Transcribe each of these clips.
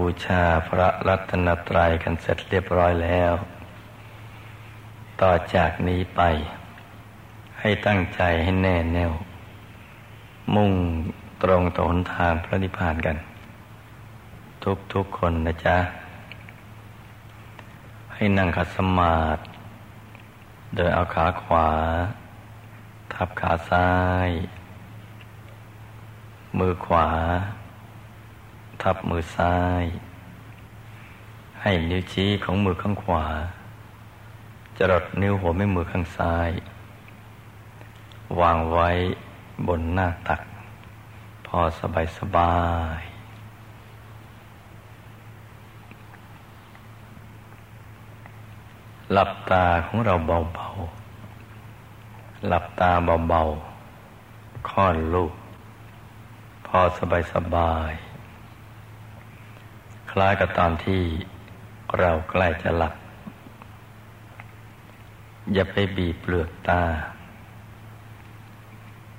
บูชาพระรัตนตรัยกันเสร็จเรียบร้อยแล้ว ต่อจากนี้ไป ให้ตั้งใจให้แน่แน่ว มุ่งตรงต่อหนทางพระนิพพานกัน ทุกทุกคนนะจ๊ะ ให้นั่งขัดสมาธิโดยเอาขาขวา ทับขาซ้าย มือขวา ทับมือซ้าย ให้นิ้วชี้ของมือข้างขวา จรดนิ้วหัวแม่มือข้างซ้าย วางไว้บนหน้าตัก พอสบายสบายหลับตาของเราเบาๆ หลับตาเบาๆ ค่อนลูก พอสบายสบาย คล้ายกับตอนที่เราใกล้จะหลับ อย่าไปบีบเปลือกตา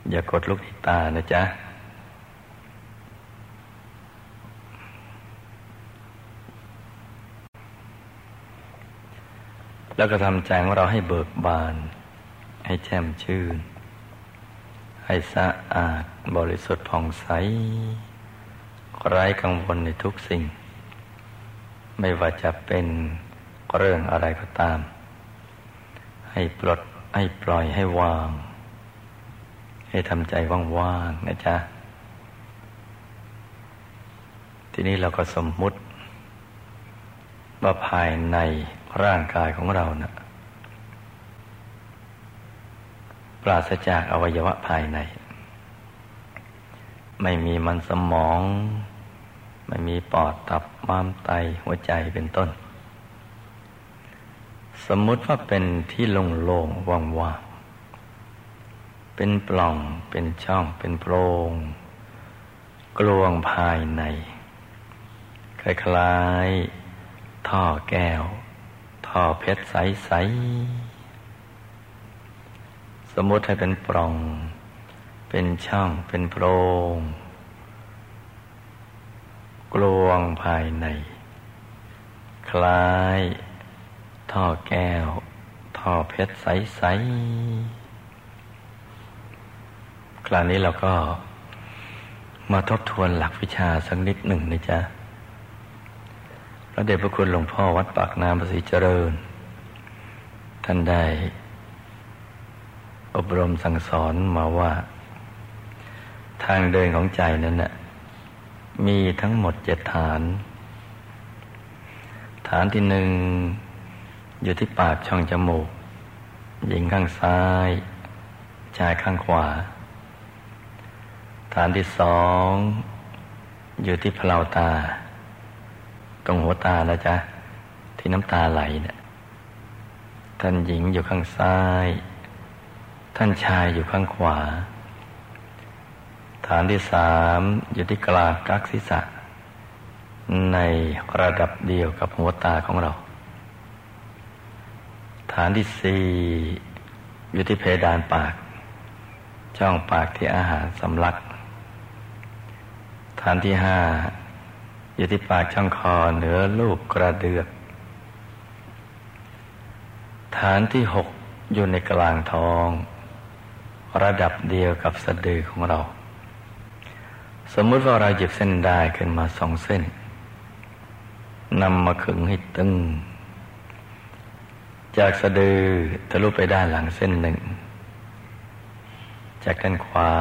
อย่ากดลูกที่ตานะจ๊ะ แล้วก็ทำใจของเราให้เบิกบาน ให้แช่มชื่น ให้สะอาดบริสุทธิ์ผ่องใสไร้กังวลในทุกสิ่ง ไม่ว่าจะเป็นเรื่องอะไรก็ตาม ให้ปลดให้ปล่อยให้วาง ให้ทำใจว่างๆนะจ๊ะ ทีนี้เราก็สมมุติ ว่าภายในร่างกายของเรานะ่ะปราศจากอวัยวะภายใน ไม่มีมันสมอง ไม่มีปอดตับม้ามไตหัวใจเป็นต้น สมมุติว่าเป็นที่โล่งๆว่างๆเป็นปล่องเป็นช่องเป็นโพรง กลวงภายใน คล้ายๆท่อแก้ว ท่อเพชรใส ๆ สมมติให้เป็นปล่อง เป็นช่องเป็นโพรง กลวงภายใน คล้าย ท่อแก้ว ท่อเพชรใส ๆ คราวนี้เราก็มาทบทวนหลักวิชาสักนิดหนึ่งนะจ๊ะพระเดชพระคุณหลวงพ่อวัดปากน้ำประสิเจริญ ท่านได้ อบรมสั่งสอนมาว่า ทางเดินของใจนั้นนะ่ะ มีทั้งหมดเจ็ดฐาน ฐานที่หนึ่งอยู่ที่ปากช่องจมูก หญิงข้างซ้าย ชายข้างขวา ฐานที่สองอยู่ที่เพลาตา ตรงหัวตาแล้วจ้ะที่น้ำตาไหลเนะี่ยท่านหญิงอยู่ข้างซ้าย ท่านชายอยู่ข้างขวา ฐานที่สามอยู่ที่กลางกักศีรษะ ในระดับเดียวกับหัวตาของเรา ฐานที่สี่อยู่ที่เพดานปาก ช่องปากที่อาหารสำลัก ฐานที่ห้าอยู่ที่ปากช่องคอเหนือลูกกระเดือก ฐานที่หกอยู่ในกลางท้อง ระดับเดียวกับสะดือของเรา สมมุติว่าเราหยิบเส้นได้ขึ้นมาสองเส้นนำมาขึงให้ตึง จากสะดือทะลุไปด้านหลังเส้นหนึ่ง จากด้านขวา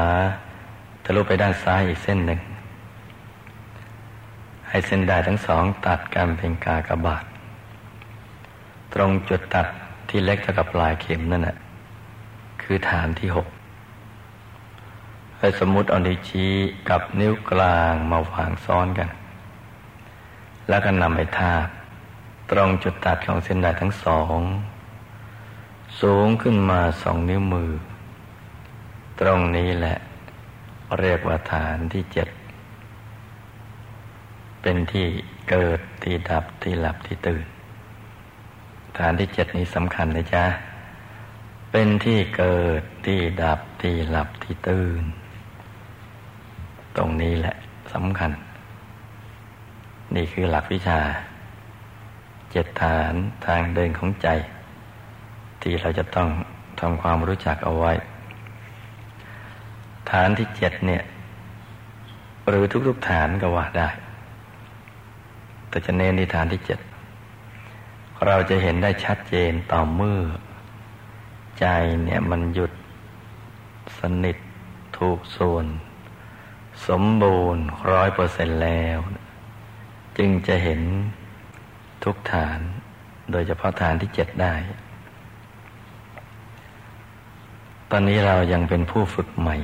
ทะลุไปด้านซ้ายอีกเส้นหนึ่ง ให้เส้นได้ทั้งสองตัดกันเป็นกากบาท ตรงจุดตัดที่เล็กเท่ากับปลายเข็มนั่นแหละคือฐานที่หก ให้สมมุติเอานิ้วชี้กับนิ้วกลางมาวางซ้อนกัน แล้วก็นำไปทาบตรงจุดตัดของเส้นด้ทั้งสอง สูงขึ้นมาสองนิ้วมือ ตรงนี้แหละ เรียกว่าฐานที่เจ็ด เป็นที่เกิดที่ดับที่หลับที่ตื่น ฐานที่เจ็ดนี้สำคัญเลยจ้าเป็นที่เกิดที่ดับที่หลับที่ตื่น ตรงนี้แหละสำคัญ นี่คือหลักวิชา เจ็ดฐานทางเดินของใจ ที่เราจะต้องทำความรู้จักเอาไว้ ฐานที่เจ็ดเนี่ย หรือทุกๆฐานก็ว่าได้ แต่จะเน้นในฐานที่เจ็ดเราจะเห็นได้ชัดเจนต่อเมื่อ ใจเนี่ยมันหยุดสนิทถูกส่วน สมบูรณ์ร้อยเปอร์เซ็นแล้ว จึงจะเห็นทุกฐาน โดยเฉพาะฐานที่เจ็ดได้ ตอนนี้เรายังเป็นผู้ฝึกใหม่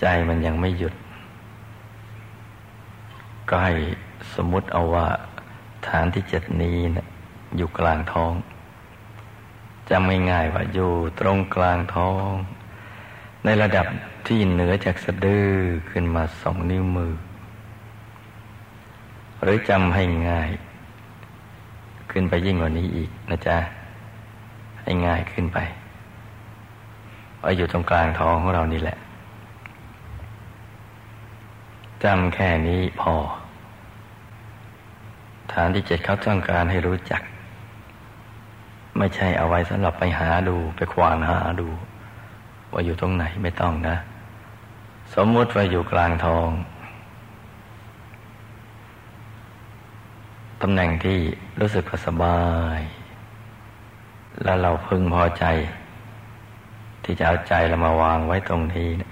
ใจมันยังไม่หยุด ก็ให้สมมติเอาว่าฐานที่เจ็ดนี้นะอยู่กลางท้องจำง่ายๆว่าอยู่ตรงกลางท้อง ในระดับ ที่เหนือจากสะดือขึ้นมาสองนิ้วมือ หรือจำให้ง่าย ขึ้นไปยิ่งกว่านี้อีกนะจ๊ะ ให้ง่ายขึ้นไปว่าอยู่ตรงกลางท้องของเรานี่แหละจำแค่นี้พอ ฐานที่เจ็ดเขาต้องการให้รู้จัก ไม่ใช่เอาไว้สำหรับไปหาดูไปควานหาดู ว่าอยู่ตรงไหนไม่ต้องนะ สมมุติว่าอยู่กลางทองตำแหน่งที่รู้สึกสบาย แล้วเราพึงพอใจ ที่จะเอาใจเรามาวางไว้ตรงนี้นะ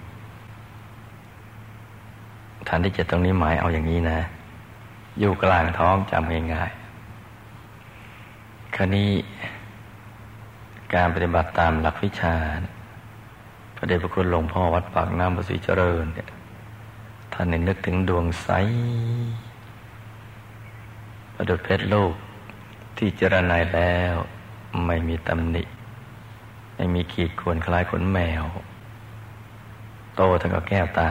ฐานที่เจ็ดตรงนี้หมายเอาอย่างนี้นะ อยู่กลางท้องจำง่ายๆครนี้การปฏิบัติตามหลักวิชาพ ระเดชพระคุณหลวงพ่อวัดปากน้ำประสิเจริญเนี่ยท่านนึกถึงดวงใสประดุจเพชรลูกที่เจรนายแล้วไม่มีตำหนิ ไม่มีขีดข่วนคล้ายขนแมว โตทั้งกับแก้วตา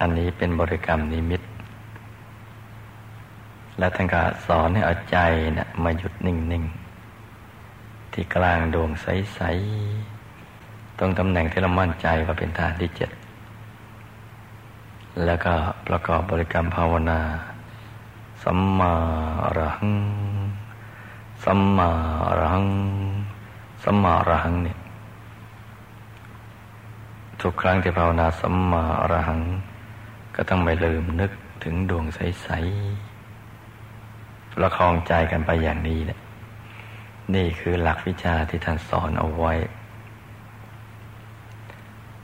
อันนี้เป็นบริกรรมนิมิต และท่านก็สอนให้เอาใจนะมาหยุดนิ่งๆ ที่กลางดวงใส ๆ ตรงตำแหน่งที่เรามั่นใจว่าเป็นฐานที่เจ็ด แล้วก็ประกอบบริกรรมภาวนา สัมมาอรหัง สัมมาอรหัง สัมมาอรหังเนี่ยทุกครั้งที่ภาวนาสัมมาอรหัง ก็ต้องไม่ลืมนึกถึงดวงใส ๆ ประคองใจกันไปอย่างนี้นะ นี่คือหลักวิชาที่ท่านสอนเอาไว้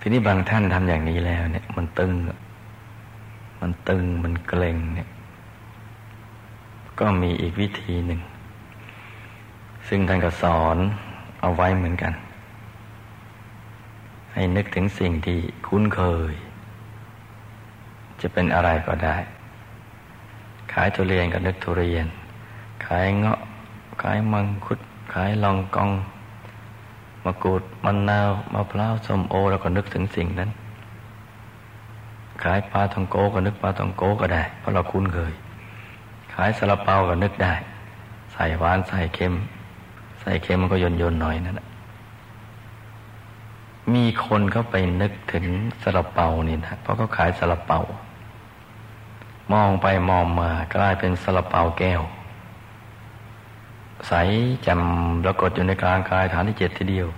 ทีนี้บางท่านทำอย่างนี้แล้วเนี่ย มันตึง มันตึงมันเกร็งเนี่ย ก็มีอีกวิธีหนึ่ง ซึ่งท่านก็สอนเอาไว้เหมือนกัน ให้นึกถึงสิ่งที่คุ้นเคย จะเป็นอะไรก็ได้ ขายทุเรียนก็นึกทุเรียน ขายเงาะขายมังคุด ขายลองกองมะกรูดมันนาวมะพร้าวส้มโอแล้วก็นึกถึงสิ่งนั้น ขายปลาทองโกก็นึกปลาทองโกก็ได้ เพราะเราคุ้นเคย ขายซาลาเปาก็นึกได้ ใส่หวานใส่เค็ม ใส่เค็มมันก็ยนยนหน่อยนั่นแหละมีคนเขาไปนึกถึงซาลาเปานี่นะเพราะเขาขายซาลาเปามองไปมองมากลายเป็นสลาเปาแก้ว ใสจำปรากฏอยู่ในกลางกายฐานที่เจ็ดทีเดียว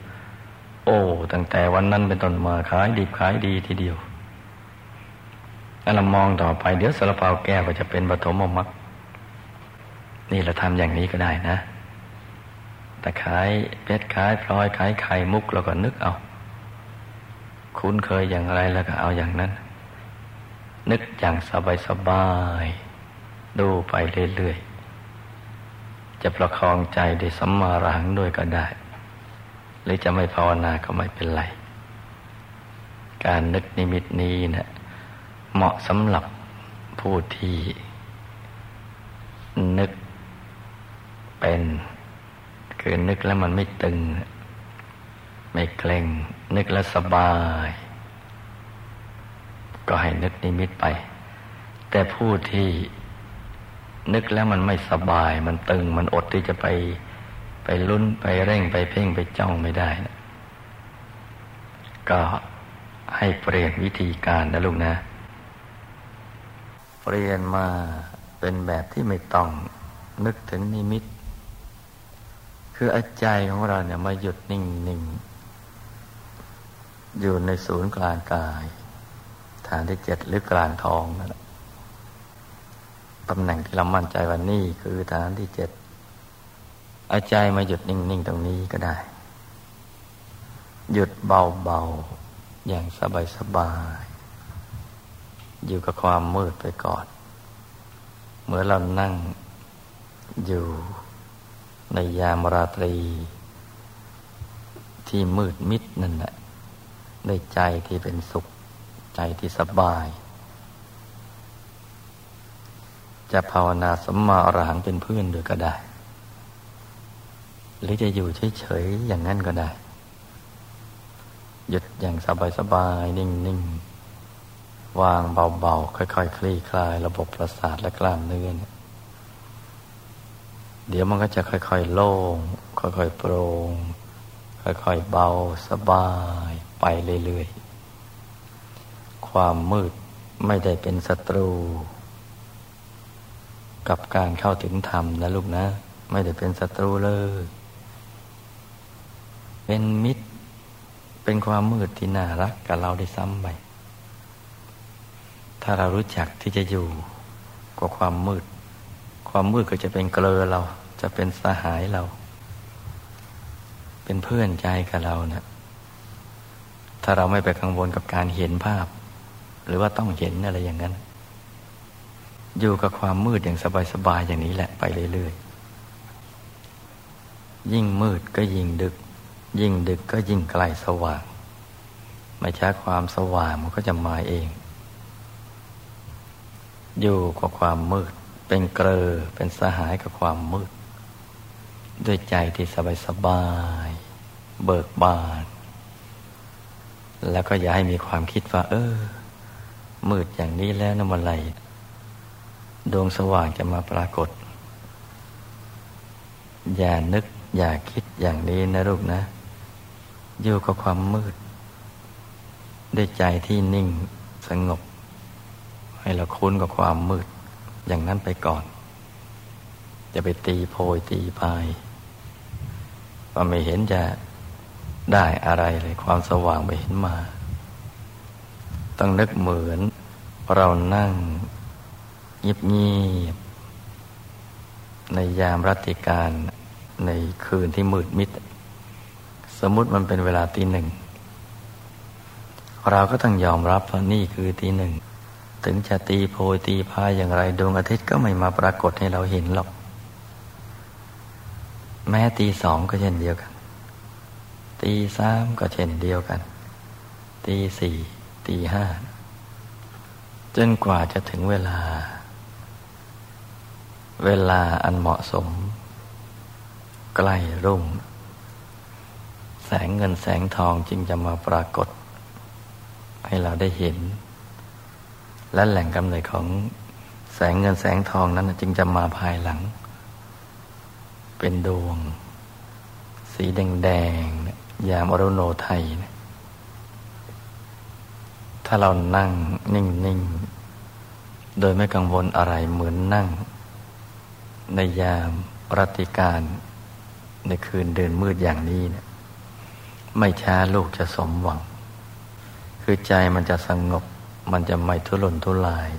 โอ้ตั้งแต่วันนั้นเป็นต้นมาขายดีขายดีทีเดียวแล้วเรามองต่อไปเดี๋ยวสาเปาแก้วก็จะเป็นปฐมมรรคนี่เราทำอย่างนี้ก็ได้นะ แต่ขายเพชรขายพลอยขายไข่มุกเราก็นึกเอา คุ้นเคยอย่างไรแล้วก็เอาอย่างนั้น นึกอย่างสบายๆดูไปเรื่อยๆ จะประคองใจด้วยสัมมารังด้วยก็ได้ หรือจะไม่ภาวนาก็ไม่เป็นไร การนึกนิมิตนี้นะเหมาะสำหรับผู้ที่ นึกเป็นคือนึกแล้วมันไม่ตึง ไม่เกร็งนึกแล้วสบาย ก็ให้นึกนิมิตไป แต่ผู้ที่ นึกแล้วมันไม่สบาย มันตึง มันอดที่จะไปไปลุ้นไปเร่งไปเพ่งไปจ้องไม่ได้นะก็ให้เปลี่ยนวิธีการนะลูกนะ เปลี่ยนมาเป็นแบบที่ไม่ต้องนึกถึงนิมิต คืออาใจของเราเนี่ยมาหยุดนิ่งนิ่งอยู่ในศูนย์กลางกาย ฐานที่เจ็ดหรือกลางทองนั่นแหละ ตำแหน่งที่เรามั่นใจว่านี่คือฐานที่เจ็ดอาใจมาหยุดนิ่ง ๆ ตรงนี้ก็ได้ หยุดเบา ๆ อย่างสบาย ๆ อยู่กับความมืดไปก่อนเมื่อเรานั่งอยู่ในยามราตรี ที่มืดมิดนั่นแหละในใจที่เป็นสุขใจที่สบาย จะภาวนาสัมมาอรหังเป็นเพื่อนด้วยก็ได้ หรือจะอยู่เฉยๆอย่างนั้นก็ได้ หยุดอย่างสบายๆ นิ่งๆ วางเบาๆ ค่อยๆคคลี่คลายระบบประสาทและกล้ามเนื้อเนี่ยเดี๋ยวมันก็จะค่อยๆ โล่ง ค่อยๆ โปร่ง ค่อยๆ เบาสบายไปเรื่อยๆ ความมืดไม่ได้เป็นศัตรู กับการเข้าถึงธรรมนะลูกนะ ไม่ได้เป็นศัตรูเลย เป็นมิตร เป็นความมืดที่น่ารักกับเราได้ซ้ำไป ถ้าเรารู้จักที่จะอยู่กับความมืด ความมืดก็จะเป็นเกลือเรา จะเป็นสหายเรา เป็นเพื่อนใจกับเราเนะถ้าเราไม่ไปกังวลกับการเห็นภาพ หรือว่าต้องเห็นอะไรอย่างนั้น อยู่กับความมืดอย่างสบายๆอย่างนี้แหละไปเรื่อยๆ ยิ่งมืดก็ยิ่งดึก ยิ่งดึกก็ยิ่งไกลสว่าง ไม่ช้าความสว่างมันก็จะมาเอง อยู่กับความมืด เป็นเกลอเป็นสหายกับความมืด ด้วยใจที่สบายๆเบิกบาน แล้วก็อย่าให้มีความคิดว่า เออ มืดอย่างนี้แล้วนะมันไร ดวงสว่างจะมาปรากฏ อย่านึกอย่าคิดอย่างนี้นะลูกนะ อยู่กับความมืด ด้วยใจที่นิ่งสงบ ให้เราคุ้นกับความมืด อย่างนั้นไปก่อน จะไปตีโพยตีพายว่าไม่เห็นจะได้อะไรเลยความสว่างไปเห็นมา ต้องนึกเหมือนเรานั่ง เงียบๆในยามรัติการในคืนที่มืดมิด สมมติมันเป็นเวลาตีหนึ่ง เราก็ต้องยอมรับว่านี่คือตีหนึ่ง ถึงจะตีโพยตีพายอย่างไรดวงอาทิตย์ก็ไม่มาปรากฏให้เราเห็นหรอก แม้ตีสองก็เช่นเดียวกัน ตีสามก็เช่นเดียวกัน ตีสี่ตีห้าจนกว่าจะถึงเวลา เวลาอันเหมาะสม ใกล้รุ่ง แสงเงินแสงทองจึงจะมาปรากฏ ให้เราได้เห็น และแหล่งกำเนิดของแสงเงินแสงทองนั้นจึงจะมาภายหลัง เป็นดวง สีแดงๆยามอรุโนไทยนะถ้าเรานั่งนิ่ง ๆ โดยไม่กังวลอะไรเหมือนนั่ง ในยามรัติการในคืนเดินมืดอย่างนี้เนะี่ยไม่ช้าลูกจะสมหวัง คือใจมันจะสงบ มันจะไม่ทุรนทุราย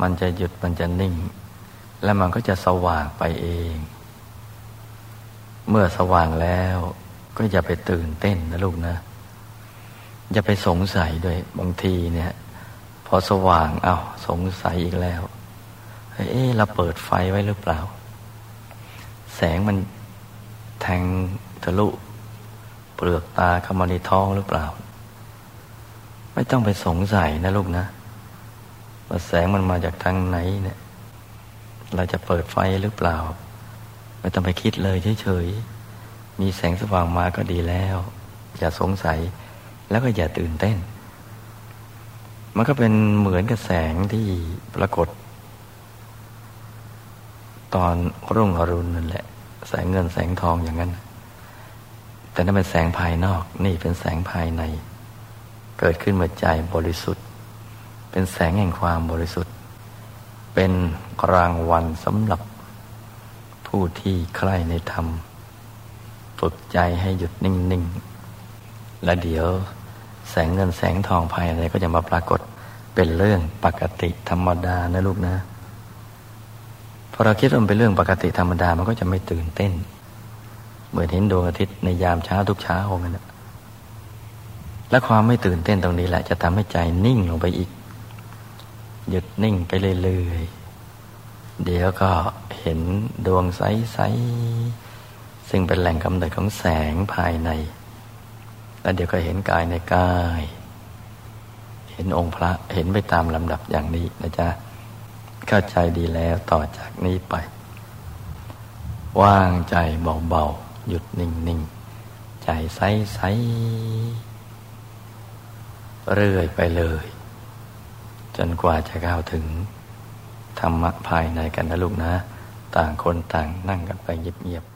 มันจะหยุดมันจะนิ่ง และมันก็จะสว่างไปเอง เมื่อสว่างแล้วก็อย่าไปตื่นเต้นนะลูกนะ อย่าไปสงสัยด้วยบางทีเนี่ย พอสว่างเอา้าสงสัยอีกแล้ว เอ๊ะเราเปิดไฟไว้หรือเปล่า แสงมันแทงทะลุเปลือกตาเข้ามาในท้องหรือเปล่า ไม่ต้องไปสงสัยนะลูกนะว่าแสงมันมาจากทางไหนเนี่ย เราจะเปิดไฟหรือเปล่า ไม่ต้องไปคิดเลยเฉยๆ มีแสงสว่างมาก็ดีแล้ว อย่าสงสัยแล้วก็อย่าตื่นเต้น มันก็เป็นเหมือนกับแสงที่ปรากฏ ตอนรุ่งอรุณนั่นแหละ แสงเงินแสงทองอย่างนั้น แต่นั่นเป็นแสงภายนอก นี่เป็นแสงภายใน เกิดขึ้นเมื่อใจบริสุทธิ์ เป็นแสงแห่งความบริสุทธิ์ เป็นรางวัลสำหรับผู้ที่ใคร่ในธรรมฝึกใจให้หยุดนิ่ง ๆ และเดี๋ยวแสงเงินแสงทองภายในก็จะมาปรากฏเป็นเรื่องปกติธรรมดานะลูกนะ พอเราคิดว่ามันเป็นเรื่องปกติธรรมดา มันก็จะไม่ตื่นเต้น เหมือนเห็นดวงอาทิตย์ในยามเช้าทุกเช้าองนั้นและความไม่ตื่นเต้นตรงนี้แหละ จะทำให้ใจนิ่งลงไปอีก หยุดนิ่งไปเรื่อยๆเดี๋ยวก็เห็นดวงใสๆซึ่งเป็นแหล่งกำเนิดของแสงภายใน แล้วเดี๋ยวก็เห็นกายในกาย เห็นองค์พระเห็นไปตามลำดับอย่างนี้นะจ๊ะ เข้าใจดีแล้วต่อจากนี้ไป ว่างใจเบาๆ หยุดนิ่งๆ ใจใสๆ เรื่อยไปเลย จนกว่าจะเข้าถึง ธรรมะภายในกันนะลูกนะ ต่างคนต่างนั่งกันไปเงียบๆ